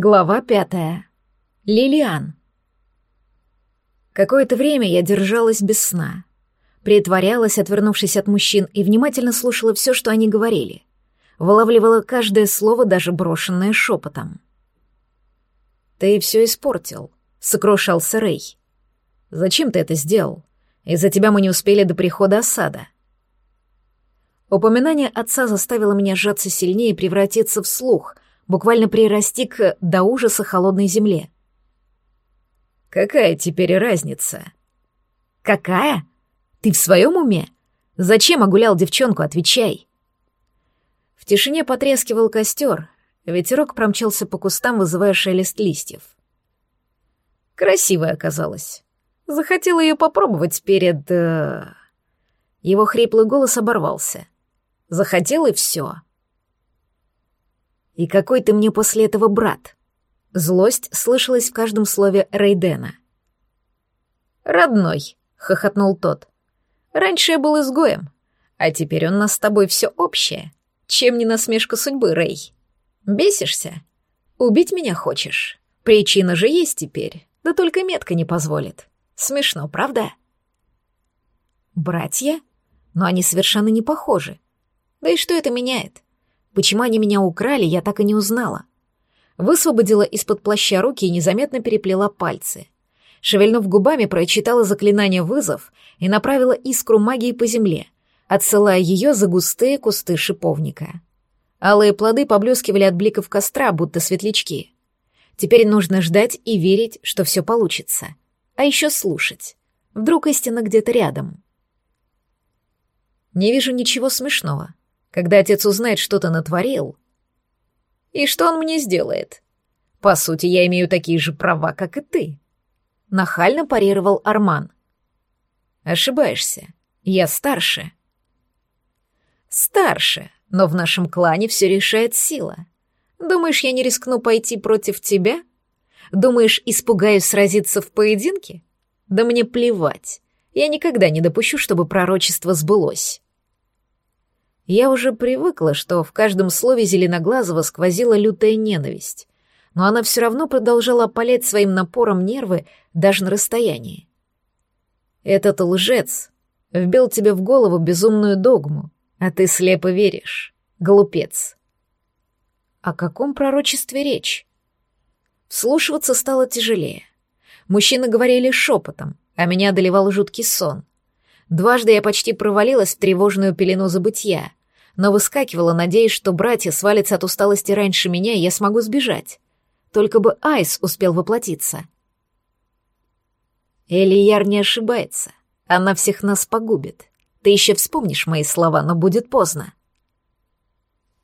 Глава пятая. Лилиан. Какое-то время я держалась без сна. Притворялась, отвернувшись от мужчин, и внимательно слушала все, что они говорили. Вылавливала каждое слово, даже брошенное шепотом. «Ты все испортил», — сокрушался Рэй. «Зачем ты это сделал? Из-за тебя мы не успели до прихода осада». Упоминание отца заставило меня сжаться сильнее и превратиться в слух — буквально прирасти к до ужаса холодной земле. «Какая теперь разница?» «Какая? Ты в своем уме? Зачем огулял девчонку, отвечай!» В тишине потрескивал костер, ветерок промчался по кустам, вызывая шелест листьев. Красивая оказалась. Захотела ее попробовать перед... Э... Его хриплый голос оборвался. Захотел и все. И какой ты мне после этого брат? Злость слышалась в каждом слове Рейдена. «Родной», — хохотнул тот. «Раньше я был изгоем, а теперь у нас с тобой все общее. Чем не насмешка судьбы, Рей? Бесишься? Убить меня хочешь? Причина же есть теперь, да только метка не позволит. Смешно, правда?» «Братья? Но они совершенно не похожи. Да и что это меняет? Почему они меня украли, я так и не узнала. Высвободила из-под плаща руки и незаметно переплела пальцы. Шевельнув губами, прочитала заклинание «Вызов» и направила искру магии по земле, отсылая ее за густые кусты шиповника. Алые плоды поблескивали от бликов костра, будто светлячки. Теперь нужно ждать и верить, что все получится. А еще слушать. Вдруг истина где-то рядом. Не вижу ничего смешного. Когда отец узнает, что ты натворил... И что он мне сделает? По сути, я имею такие же права, как и ты. Нахально парировал Арман. Ошибаешься. Я старше. Старше, но в нашем клане все решает сила. Думаешь, я не рискну пойти против тебя? Думаешь, испугаюсь сразиться в поединке? Да мне плевать. Я никогда не допущу, чтобы пророчество сбылось. Я уже привыкла, что в каждом слове Зеленоглазого сквозила лютая ненависть, но она все равно продолжала опалять своим напором нервы даже на расстоянии. «Этот лжец вбил тебе в голову безумную догму, а ты слепо веришь, глупец». О каком пророчестве речь? Вслушиваться стало тяжелее. Мужчины говорили шепотом, а меня одолевал жуткий сон. Дважды я почти провалилась в тревожную пелену забытья, но выскакивала, надеясь, что братья свалятся от усталости раньше меня, и я смогу сбежать. Только бы Айс успел воплотиться. Элияр не ошибается. Она всех нас погубит. Ты еще вспомнишь мои слова, но будет поздно.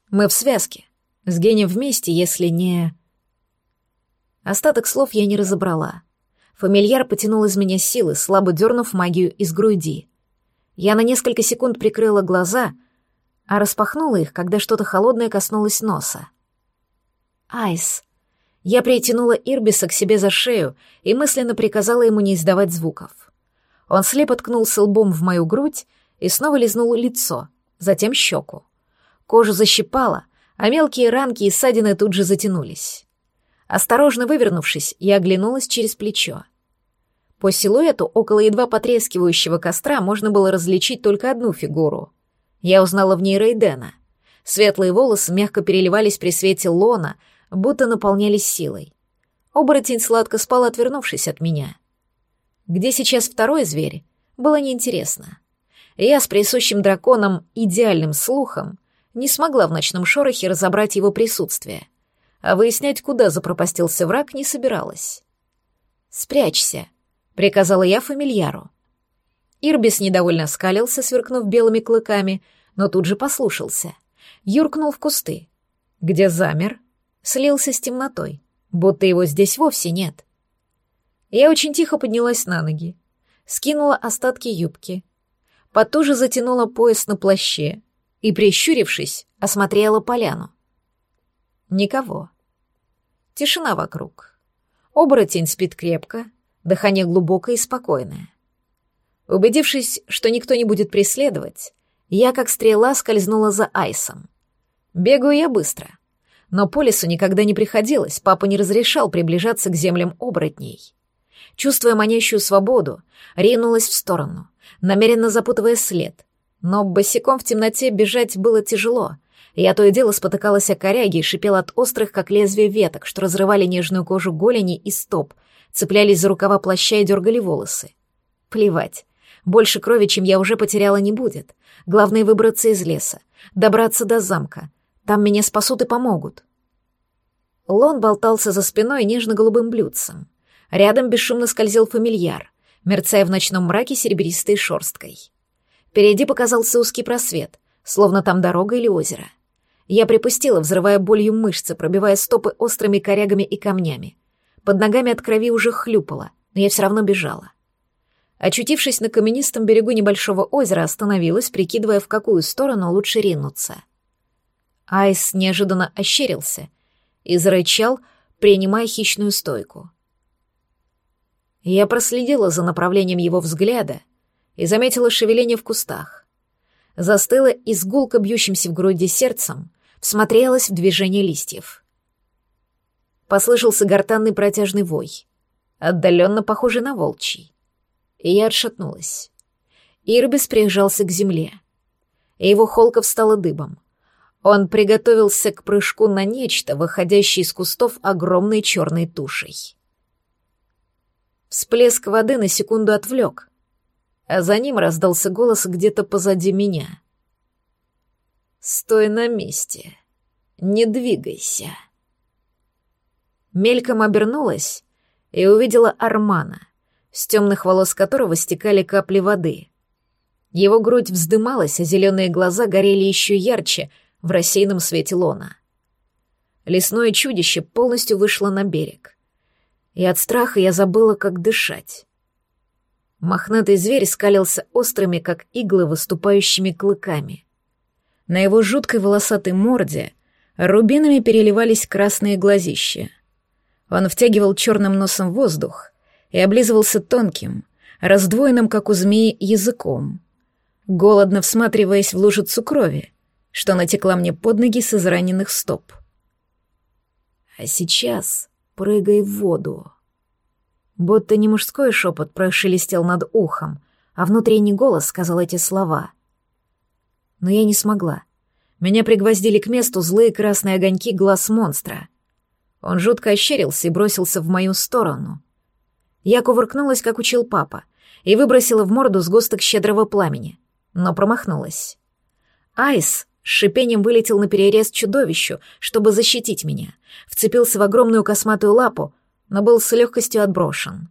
Мы в связке. Сгинем вместе, если не... Остаток слов я не разобрала. Фамильяр потянул из меня силы, слабо дернув магию из груди. Я на несколько секунд прикрыла глаза, а распахнула их, когда что-то холодное коснулось носа. «Айс!» Я притянула Ирбиса к себе за шею и мысленно приказала ему не издавать звуков. Он слепо ткнулся лбом в мою грудь и снова лизнул лицо, затем щеку. Кожу защипала, а мелкие ранки и ссадины тут же затянулись. Осторожно вывернувшись, я оглянулась через плечо. По силуэту около едва потрескивающего костра можно было различить только одну фигуру. Я узнала в ней Рейдена. Светлые волосы мягко переливались при свете лона, будто наполнялись силой. Оборотень сладко спал, отвернувшись от меня. Где сейчас второй зверь, было неинтересно. Я с присущим драконом идеальным слухом не смогла в ночном шорохе разобрать его присутствие, а выяснять, куда запропастился враг, не собиралась. «Спрячься», — приказала я фамильяру. Ирбис недовольно скалился, сверкнув белыми клыками, но тут же послушался. Юркнул в кусты. Где замер, слился с темнотой, будто его здесь вовсе нет. Я очень тихо поднялась на ноги, скинула остатки юбки, потуже затянула пояс на плаще и, прищурившись, осмотрела поляну. Никого. Тишина вокруг. Оборотень спит крепко, дыхание глубокое и спокойное. Убедившись, что никто не будет преследовать, я как стрела скользнула за Айсом. Бегаю я быстро. Но по лесу никогда не приходилось, папа не разрешал приближаться к землям оборотней. Чувствуя манящую свободу, ринулась в сторону, намеренно запутывая след. Но босиком в темноте бежать было тяжело. Я то и дело спотыкалась о коряге и шипела от острых, как лезвие веток, что разрывали нежную кожу голени и стоп, цеплялись за рукава плаща и дергали волосы. Плевать. Больше крови, чем я уже потеряла, не будет. Главное — выбраться из леса, добраться до замка. Там меня спасут и помогут. Лон болтался за спиной нежно-голубым блюдцем. Рядом бесшумно скользил фамильяр, мерцая в ночном мраке серебристой шорсткой. Впереди показался узкий просвет, словно там дорога или озеро. Я припустила, взрывая болью мышцы, пробивая стопы острыми корягами и камнями. Под ногами от крови уже хлюпало, но я все равно бежала. Очутившись на каменистом берегу небольшого озера, остановилась, прикидывая, в какую сторону лучше ринуться. Айс неожиданно ощерился и зарычал, принимая хищную стойку. Я проследила за направлением его взгляда и заметила шевеление в кустах. Застыла и с гулко бьющимся в груди сердцем всмотрелась в движение листьев. Послышался гортанный протяжный вой, отдаленно похожий на волчий и я отшатнулась. Ирбис прижался к земле. Его холка встала дыбом. Он приготовился к прыжку на нечто, выходящее из кустов огромной черной тушей. Всплеск воды на секунду отвлек, а за ним раздался голос где-то позади меня. «Стой на месте, не двигайся». Мельком обернулась и увидела Армана — с темных волос которого стекали капли воды. Его грудь вздымалась, а зеленые глаза горели еще ярче в рассеянном свете лона. Лесное чудище полностью вышло на берег. И от страха я забыла, как дышать. Мохнатый зверь скалился острыми, как иглы, выступающими клыками. На его жуткой волосатой морде рубинами переливались красные глазища. Он втягивал черным носом воздух, и облизывался тонким, раздвоенным, как у змеи, языком, голодно всматриваясь в лужицу крови, что натекла мне под ноги с израненных стоп. А сейчас прыгай в воду. Будто не мужской шепот прошелестел над ухом, а внутренний голос сказал эти слова. Но я не смогла. Меня пригвоздили к месту злые красные огоньки глаз монстра. Он жутко ощерился и бросился в мою сторону, я кувыркнулась, как учил папа, и выбросила в морду сгусток щедрого пламени, но промахнулась. Айс с шипением вылетел на перерез чудовищу, чтобы защитить меня, вцепился в огромную косматую лапу, но был с легкостью отброшен.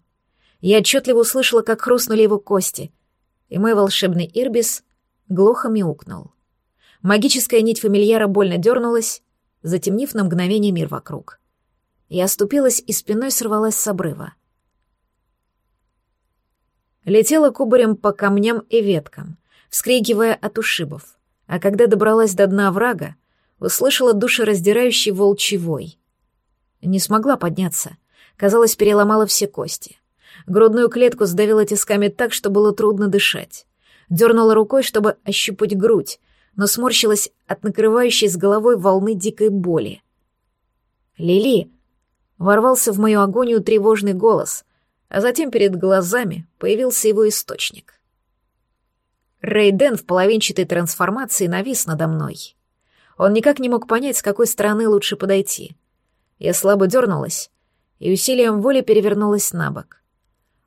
Я отчетливо услышала, как хрустнули его кости, и мой волшебный Ирбис глухо мяукнул. Магическая нить фамильяра больно дернулась, затемнив на мгновение мир вокруг. Я оступилась и спиной сорвалась с обрыва летела кубарем по камням и веткам, вскрикивая от ушибов, а когда добралась до дна врага, услышала душераздирающий волчий вой. Не смогла подняться, казалось, переломала все кости. Грудную клетку сдавила тисками так, что было трудно дышать. Дернула рукой, чтобы ощупать грудь, но сморщилась от накрывающей с головой волны дикой боли. «Лили!» — ворвался в мою агонию тревожный голос, а затем перед глазами появился его источник. Рейден в половинчатой трансформации навис надо мной. Он никак не мог понять, с какой стороны лучше подойти. Я слабо дернулась и усилием воли перевернулась на бок.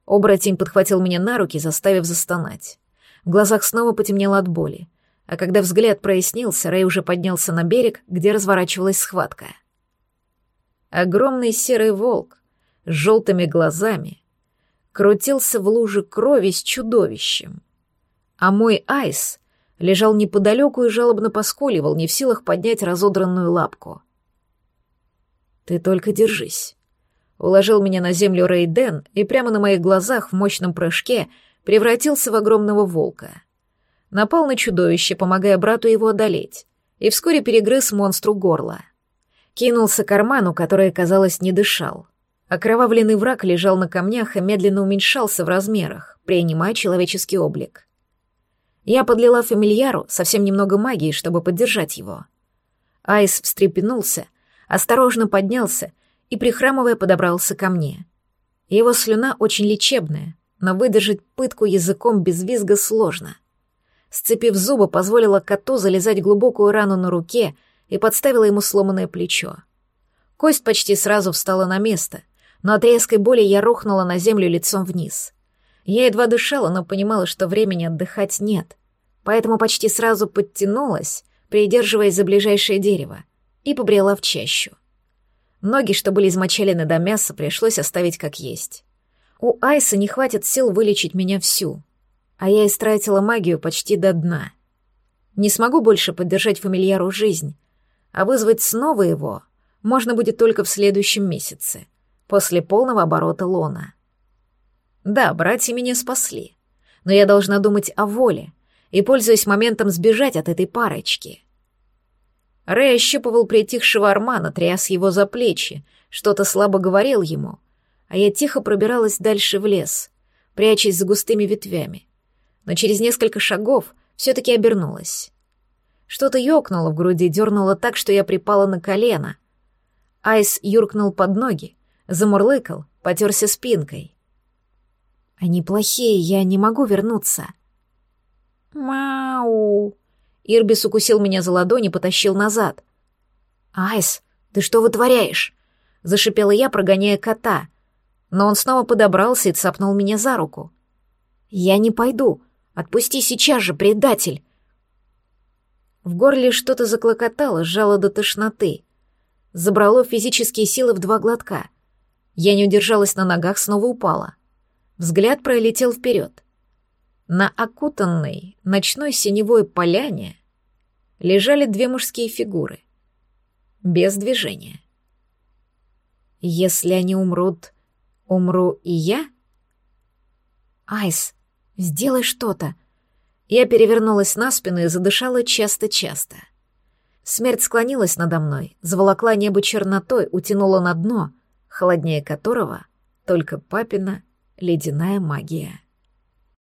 Оборотень подхватил меня на руки, заставив застонать. В глазах снова потемнело от боли, а когда взгляд прояснился, Рэй уже поднялся на берег, где разворачивалась схватка. Огромный серый волк с желтыми глазами крутился в луже крови с чудовищем. А мой айс лежал неподалеку и жалобно поскуливал, не в силах поднять разодранную лапку. «Ты только держись», — уложил меня на землю Рейден и прямо на моих глазах в мощном прыжке превратился в огромного волка. Напал на чудовище, помогая брату его одолеть, и вскоре перегрыз монстру горло. Кинулся к карману, который, казалось, не дышал — Окровавленный враг лежал на камнях и медленно уменьшался в размерах, принимая человеческий облик. Я подлила фамильяру совсем немного магии, чтобы поддержать его. Айс встрепенулся, осторожно поднялся и, прихрамывая, подобрался ко мне. Его слюна очень лечебная, но выдержать пытку языком без визга сложно. Сцепив зубы, позволила коту залезать глубокую рану на руке и подставила ему сломанное плечо. Кость почти сразу встала на место, но от резкой боли я рухнула на землю лицом вниз. Я едва дышала, но понимала, что времени отдыхать нет, поэтому почти сразу подтянулась, придерживаясь за ближайшее дерево, и побрела в чащу. Ноги, что были измочалены до мяса, пришлось оставить как есть. У Айса не хватит сил вылечить меня всю, а я истратила магию почти до дна. Не смогу больше поддержать фамильяру жизнь, а вызвать снова его можно будет только в следующем месяце, после полного оборота лона. Да, братья меня спасли, но я должна думать о воле и, пользуясь моментом, сбежать от этой парочки. Рэй ощупывал притихшего Армана, тряс его за плечи, что-то слабо говорил ему, а я тихо пробиралась дальше в лес, прячась за густыми ветвями. Но через несколько шагов все-таки обернулась. Что-то ёкнуло в груди, дернуло так, что я припала на колено. Айс юркнул под ноги, замурлыкал, потерся спинкой. «Они плохие, я не могу вернуться». «Мау!» Ирбис укусил меня за ладонь и потащил назад. «Айс, ты что вытворяешь?» — зашипела я, прогоняя кота. Но он снова подобрался и цапнул меня за руку. «Я не пойду. Отпусти сейчас же, предатель!» В горле что-то заклокотало, сжало до тошноты. Забрало физические силы в два глотка. Я не удержалась на ногах, снова упала. Взгляд пролетел вперед. На окутанной ночной синевой поляне лежали две мужские фигуры. Без движения. Если они умрут, умру и я? Айс, сделай что-то. Я перевернулась на спину и задышала часто-часто. Смерть склонилась надо мной, заволокла небо чернотой, утянула на дно, холоднее которого только папина ледяная магия.